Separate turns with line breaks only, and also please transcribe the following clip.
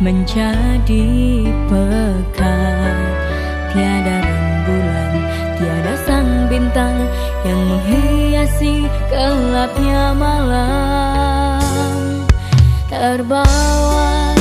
menjadi pekat. Tiada rembulan, tiada sang bintang Yang menghiasi gelapnya malam. Terbawa